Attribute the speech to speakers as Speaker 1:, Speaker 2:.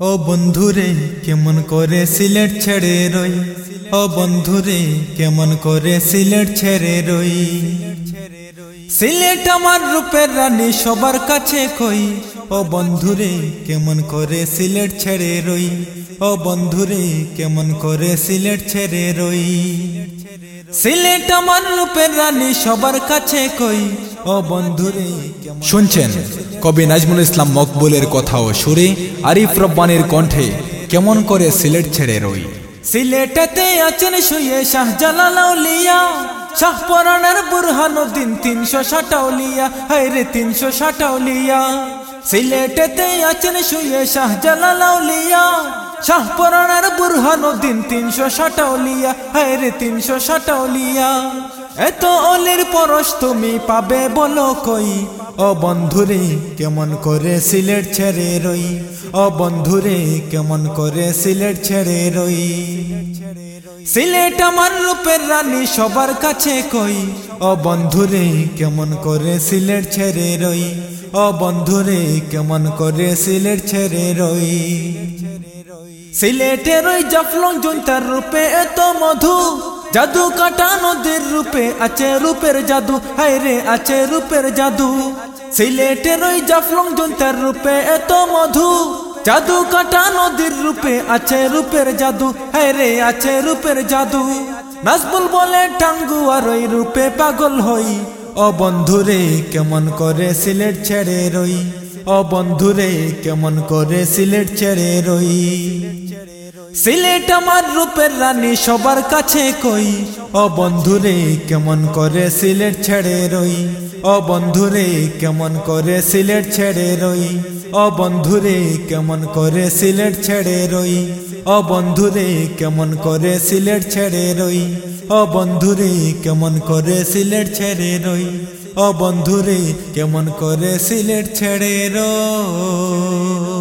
Speaker 1: ও বন্ধুরে, কেমন করে সিলেট ছেড়ে রই? ও বন্ধুরে, কেমন করে সিলেট ছেড়ে রই? সিলেট আমার রূপের রানী, সবার কাছে কই? ও বন্ধুরে, কেমন করে সিলেট ছেড়ে রই? ও বন্ধুরে, কেমন করে সিলেট ছেড়ে রই? সিলেট আমার রূপের রানী, সবার কাছে কই? ও
Speaker 2: শুনছেন? কবি নাজমুল ইসলাম মকবুলের কথা ও সুরে, আরিফ রব্বানির কণ্ঠে কেমন করে সিলেট ছেড়ে রই?
Speaker 1: সিলেটেতে আছেন শুয়ে শাহজালাল আউলিয়া, শাহ পরাণের বুরহানুদ্দিন তিনশো ষাটাউলিয়া হায়রে তিনশো ষাটাউলিয়া সিলেটেতে আছেন শুয়ে শাহজালাল আউলিয়া, শাহ পরাণের বুরহানুদ্দিন তিনশো ষাটাউলিয়া হায়রে তিনশো ষাটাউলিয়া এত অলির পরশ তুমি পাবে বলো কই? ও বন্ধুরে, কেমন করে সিলেট ছেড়ে রই? ও বন্ধুরে, কেমন করে সিলেট ছেড়ে রই? সিলেট আমার রূপের রানী সবার কাছে কই? ও বন্ধুরে, কেমন করে সিলেট ছেড়ে রই? ও বন্ধুরে, কেমন করে সিলেট ছেড়ে রই? সিলেটের ওই জাফলং জুনতার রূপে এত মধু। জাদু কাটা নদীর রূপে আছে রূপের জাদু হায় রে আছে রূপের জাদু সিলেটের ওই জাফলং জুনতার রূপে এত মধু জাদু কাটা নদীর রূপে আছে রূপের জাদু হায় রে আছে রূপের জাদু নাজবুল বলে টাঙ্গু আর ওই রূপে পাগল হই ও বন্ধুরে কেমন করে সিলেট ছেড়ে রই ও বন্ধুরে কেমন করে সিলেট ছেড়ে রই সিলেট আমার রূপের রানী, সবার কাছে কই? ও বন্ধুরে কেমন করে সিলেট ছেড়ে রই? ও বন্ধুরে কেমন করে সিলেট ছেড়ে রই? ও বন্ধুরে কেমন করে সিলেট ছেড়ে রই? ও বন্ধুরে কেমন করে সিলেট ছেড়ে রই? ও বন্ধুরে কেমন করে সিলেট ছেড়ে রই? ও বন্ধুরে কেমন করে সিলেট ছেড়ে রই?